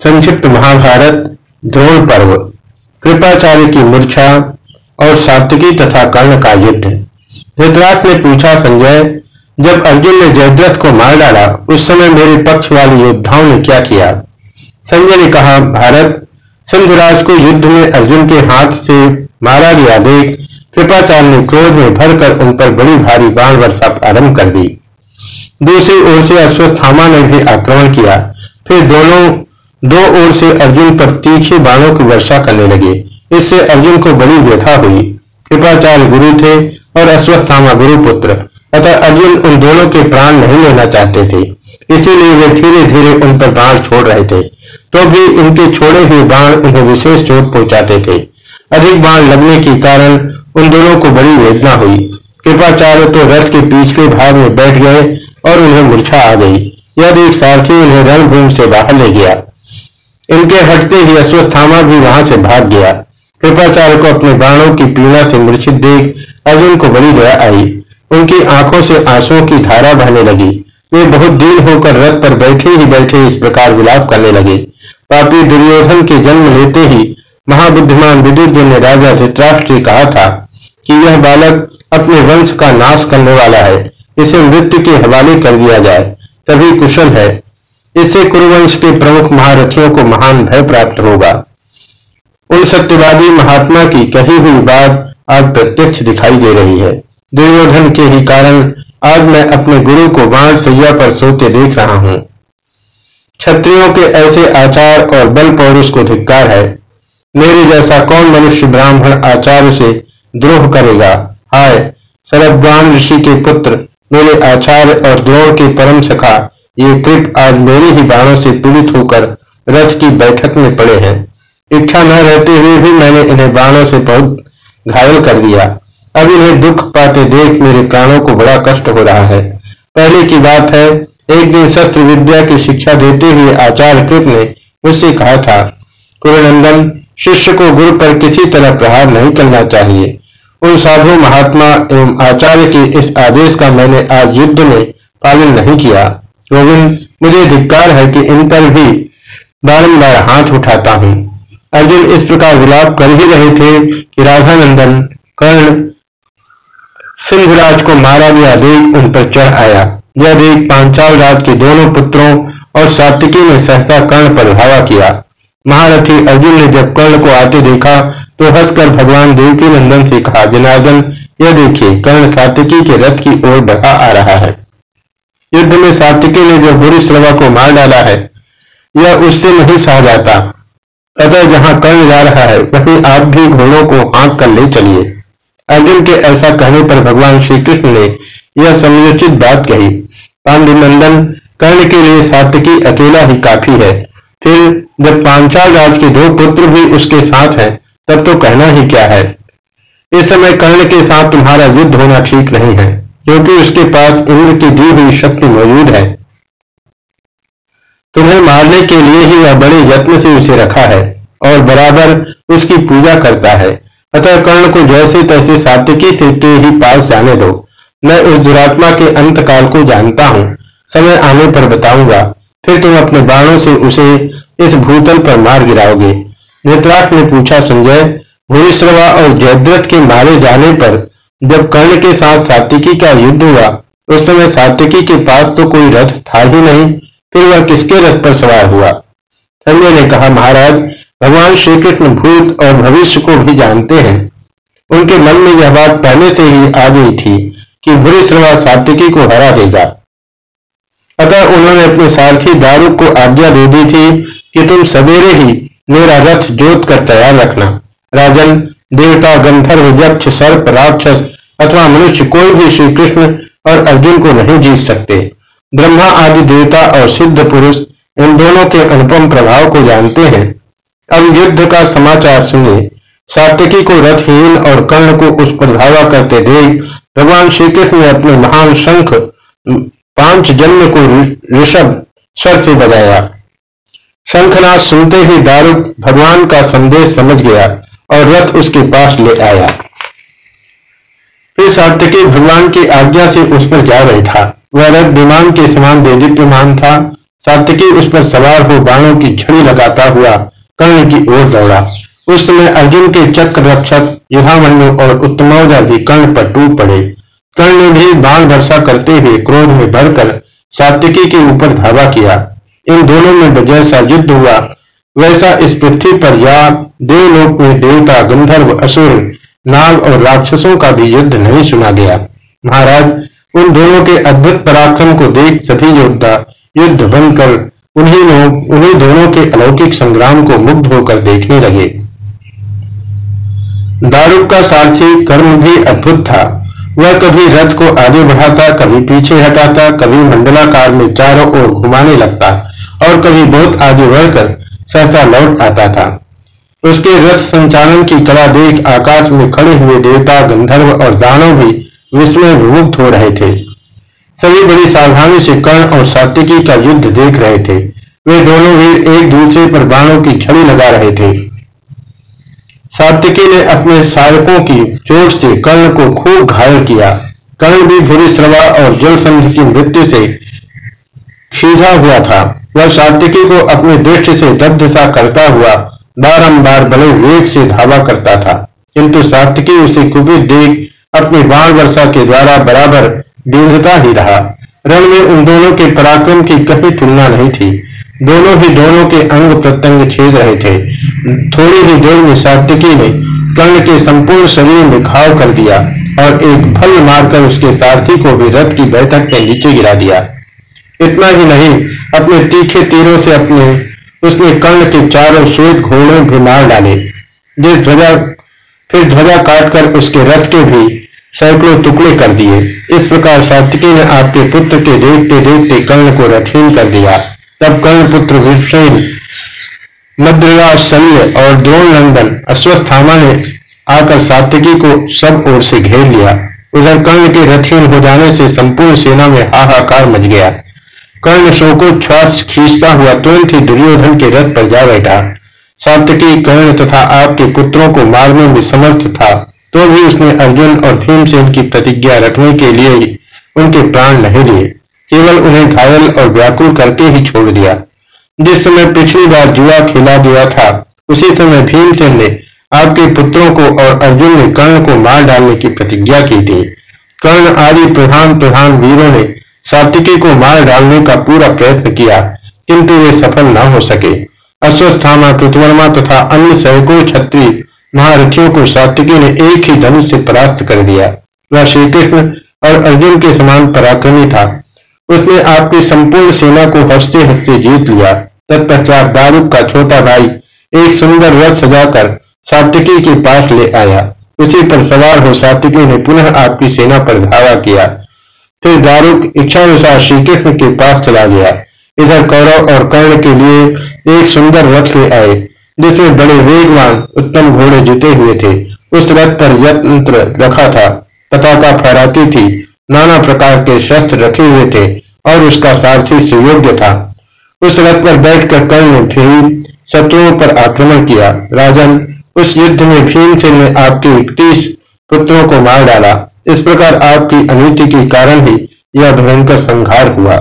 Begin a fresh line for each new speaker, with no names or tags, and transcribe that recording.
संक्षिप्त महाभारत, द्रोण पर्व। कृपाचार्य की मूर्छा और सात्विकी तथा कर्ण का युद्ध। धृतराष्ट्र ने पूछा संजय, जब अर्जुन ने जयद्रथ को मार डाला, उस समय मेरे पक्ष वाले योद्धाओं ने क्या किया? संजय ने कहा, भारत, सिंधुराज को युद्ध में अर्जुन के हाथ से मारा गया, देख, कृपाचार्य ने क्रोध में भरकर उन पर बड़ी भारी बाण वर्षा प्रारंभ कर दी। दूसरी ओर से अश्वस्थामा ने भी आक्रमण किया, फिर दोनों दो ओर से अर्जुन पर तीखे बाणों की वर्षा करने लगे। इससे अर्जुन को बड़ी व्यथा हुई। कृपाचार्य गुरु थे और अश्वस्थामा गुरुपुत्र। अतः अर्जुन उन दोनों के प्राण नहीं लेना चाहते थे। इसीलिए वे धीरे धीरे उन पर बाण छोड़ रहे थे। तो भी इनके छोड़े हुए बाण उन्हें विशेष चोट पहुंचाते थे। अधिक बाण लगने के कारण उन दोनों को बड़ी वेदना हुई। कृपाचार्य तो रथ के पिछले भाग में बैठ गए और उन्हें मूर्छा आ गई। यदि एक सारथी उन्हें रणभूमि से बाहर ले गया। इनके हटते ही अश्वस्थामा भी वहाँ से भाग गया। कृपाचार्य को अपने बाणों की पीड़ा से मूर्छित देख अर्जुन को बड़ी दया आई। उनकी आँखों से आंसुओं की धारा बहने लगी। वे बहुत दीन होकर रथ पर बैठे ही बैठे इस प्रकार विलाप करने लगे। पापी दुर्योधन के जन्म लेते ही महाबुद्धिमान विदुर जी ने राजा धृतराष्ट्र से कहा था कि यह बालक अपने वंश का नाश करने वाला है। इसे मृत्यु के हवाले कर दिया जाए। तभी कुशल है। इससे कुरुवंश के प्रमुख महारथियों को महान भय प्राप्त होगा। उन सत्यवादी महात्मा की कही हुई बात आज प्रत्यक्ष दिखाई दे रही है। दुर्योधन के ही कारण आज मैं अपने गुरु को बाण सैया पर सोते देख रहा हूँ। क्षत्रियों के ऐसे आचार और बल पौरुष को धिक्कार है। मेरे जैसा कौन मनुष्य ब्राह्मण आचार्य से द्रोह करेगा? हाय सरब्राह्म ऋषि के पुत्र, मेरे आचार्य और द्रोण के परम सखा ये कृप आज मेरे ही बाणों से पीड़ित होकर रथ की बैठक में पड़े हैं। इच्छा न रहते हुए भी मैंने इन्हें बाणों से बहुत घायल कर दिया। अब इन्हें दुख पाते देख मेरे प्राणों को बड़ा कष्ट हो रहा है। पहले की बात है, एक दिन शस्त्र विद्या की शिक्षा देते हुए आचार्य कृप ने मुझसे कहा था, कुरुनंदन, शिष्य को गुरु पर किसी तरह प्रहार नहीं करना चाहिए। उन साधु महात्मा एवं आचार्य के इस आदेश का मैंने आज युद्ध में पालन नहीं किया। गोविंद, मुझे धिक्कार है कि इन पर भी बारंबार हाथ उठाता हूँ। अर्जुन इस प्रकार विलाप कर ही रहे थे कि राधानंदन कर्ण सिंहराज को मारा गया देख उन पर चढ़ आया। यह देख पांचाल राज के दोनों पुत्रों और सात्विकी ने सहसा कर्ण पर धावा किया। महारथी अर्जुन ने जब कर्ण को आते देखा तो हंसकर भगवान देव के नंदन से कहा, जनार्दन, यह देखिए, कर्ण सात्विकी के रथ की ओर बढ़ा आ रहा है। युद्ध में सात्विकी ने जो बुरी श्रवा को मार डाला है, यह उससे नहीं सहा जाता। अतः जहाँ कर्ण जा रहा है, वहीं आप भी घोड़ों को हाँक कर ले चलिए। अर्जुन के ऐसा कहने पर भगवान श्री कृष्ण ने यह समयोचित बात कही। पांडुनंदन, कर्ण के लिए सात्विकी अकेला ही काफ़ी है। फिर जब पांचाल राज के दो पुत्र भी उसके साथ हैं, तब तो कहना ही क्या है? इस समय कर्ण के साथ तुम्हारा युद्ध होना ठीक नहीं है। क्योंकि उसके पास इंद्र की दी हुई शक्ति मौजूद है। तुम्हें मारने के लिए ही वह बड़े यत्न से उसे रखा है और बराबर उसकी पूजा करता है। अतः कर्ण को जैसे तैसे सात्विकी से के ही पास जाने दो। मैं उस दुरात्मा के अंत काल को जानता हूँ। समय आने पर बताऊँगा। फिर तुम अपने बाणों से उसे इस भूतल पर मार गिराओगे। धृतराष्ट्र ने पूछा, संजय भूरिश्रवा और जयद्रथ के मारे जाने पर जब कर्ण के साथ सात्विकी का युद्ध हुआ, उस समय सात्विकी के पास तो कोई रथ था ही नहीं, फिर वह किसके रथ पर सवार हुआ? संजय ने कहा, महाराज, भगवान श्री कृष्ण भूत और भविष्य को भी जानते हैं। उनके मन में यह बात पहले से ही आ गई थी कि भूरिश्रवा सात्विकी को हरा देगा। अतः उन्होंने अपने सारथी दारू को आज्ञा दे दी थी कि तुम सवेरे ही मेरा रथ जोत कर तैयार रखना। राजन देवता, गंधर्व, यक्ष, सर्प, राक्षस अथवा मनुष्य कोई भी श्री कृष्ण और अर्जुन को नहीं जीत सकते। ब्रह्मा आदि देवता और सिद्ध पुरुष इन दोनों के अनुपम प्रभाव को जानते हैं। अब युद्ध का समाचार सुनिए। सात्यकी को रथहीन और कर्ण को उस पर धावा करते देख भगवान श्री कृष्ण ने अपने महान शंख, पाँच जन्म को ऋषभ स्वर से बजाया। शंखनाथ सुनते ही दारुक भगवान का संदेश समझ गया। और रथ उसके पास ले आया। फिर सात्यकी भगवान की आज्ञा से उस पर जा बैठा वह रथ विमान के समान देदीप्यमान था। सात्यकी उस पर सवार हो बाणों की छड़ी लगाता हुआ कर्ण की ओर दौड़ा। उस समय अर्जुन के चक्र रक्षक युधामन्यु और उत्तमौजा भी कर्ण पर टूट पड़े। कर्ण ने भी बाण वर्षा करते हुए क्रोध में भरकर सात्यकी के ऊपर धावा किया। इन दोनों में जैसा युद्ध हुआ। वैसा इस पृथ्वी पर या देवलोक में देवता, गंधर्व, असुर, नाग और राक्षसों का भी युद्ध नहीं सुना गया। महाराज, उन दोनों के अद्भुत पराक्रम को देख सभी योद्धा युद्ध बनकर उन्हीं लोग उन्हीं दोनों के अलौकिक संग्राम को मुग्ध होकर देखने लगे। दारुक का सारथी कर्म भी अद्भुत था। वह कभी रथ को आगे बढ़ाता, कभी पीछे हटाता, कभी मंडलाकार में चारों ओर घुमाने लगता और कभी बहुत आगे बढ़कर सहसा लौट आता था। उसके रथ संचालन की कला देख आकाश में खड़े हुए देवता, गंधर्व और दानव भी विस्मय विमुक्त हो रहे थे। सभी बड़ी सावधानी से कर्ण और सात्विकी का युद्ध देख रहे थे। वे दोनों वीर एक दूसरे पर बाणों की छड़ी लगा रहे थे। सात्यकी ने अपने सायकों की चोट से कर्ण को खूब घायल किया। कर्ण भी भूरी श्रवा और जलसंधि की मृत्यु से खींचा हुआ था। वह सात्यकी को अपने दृष्टि से दग्ध सा करता हुआ बारंबार बड़े वेग से धावा करता था। किंतु सात्यकी उसे कुपित देख अपने बाण वर्षा के द्वारा बराबर बीधता ही रहा। रण में उन दोनों के पराक्रम की कभी तुलना नहीं थी। दोनों ही दोनों के अंग प्रत्यंग छेद रहे थे। थोड़ी ही देर में सात्विकी ने कर्ण के संपूर्ण शरीर में घाव कर दिया और एक फल मारकर उसके सारथी को भी रथ की बैठक के नीचे गिरा दिया। इतना ही नहीं, अपने तीखे तीरों से अपने, उसने कर्ण के चारों श्वेत घोड़े भी मार डाले। जिस ध्वजा, फिर ध्वजा काटकर उसके रथ के भी सैकड़ों टुकड़े कर दिए। इस प्रकार सात्विकी ने आपके पुत्र के देखते देखते कर्ण को रथहीन कर दिया। तब कर्णपुत्र विषेन मद्रराज शल्य और द्रोण नंदन अश्वस्थामा ने आकर सात्यकी को सब ओर से घेर लिया। उधर कर्ण के रथहीन हो जाने से संपूर्ण सेना में हाहाकार मच गया। कर्ण शोको श्वास खींचता हुआ तुरंत ही दुर्योधन के रथ पर जा बैठा। सात्यकी कर्ण तथा आपके पुत्रों को मारने में समर्थ था। तो भी उसने अर्जुन और भीमसेन की प्रतिज्ञा रखने के लिए उनके प्राण नहीं लिए। केवल उन्हें घायल और व्याकुल करके ही छोड़ दिया। जिस समय पिछली बार जुआ खेला गया था, उसी समय भीमसेन ने आपके पुत्रों को और अर्जुन ने कर्ण को मार डालने की प्रतिज्ञा की थी। कर्ण आदि प्रधान प्रधान वीरों ने सात्विकी को मार डालने का पूरा प्रयत्न किया, किंतु वे सफल न हो सके। अश्वस्थामा, कृतवर्मा तथा तो अन्य सैकड़ों छत्री महारथियों को सात्विकी ने एक ही धनुष से परास्त कर दिया। वह श्री कृष्ण और अर्जुन के समान पराक्रमी था। उसने आपकी संपूर्ण सेना को हँसते हँसते जीत लिया। तत्पश्चात दारूक का छोटा भाई एक सुंदर रथ सजाकर सात्विकी के पास ले आया। उसी पर सवार हो सात्विकी ने पुनः आपकी सेना पर धावा किया। फिर दारुक इच्छानुसार श्री कृष्ण के पास चला गया। इधर कौरव और कर्ण के लिए एक सुंदर रथ ले आए, जिसमें बड़े वेगवान उत्तम घोड़े जुटे हुए थे। उस रथ पर यंत्र रखा था। पताका फहराती थी। नाना प्रकार के शस्त्र रखे हुए थे और उसका सारथी सुयोग्य था। उस रथ पर बैठकर कर्ण ने फिर शत्रुओं पर आक्रमण किया। राजन, उस युद्ध में भीमसेन ने आपके इकतीस पुत्रों को मार डाला। इस प्रकार आपकी अनिति के कारण ही यह भयंकर संघार हुआ।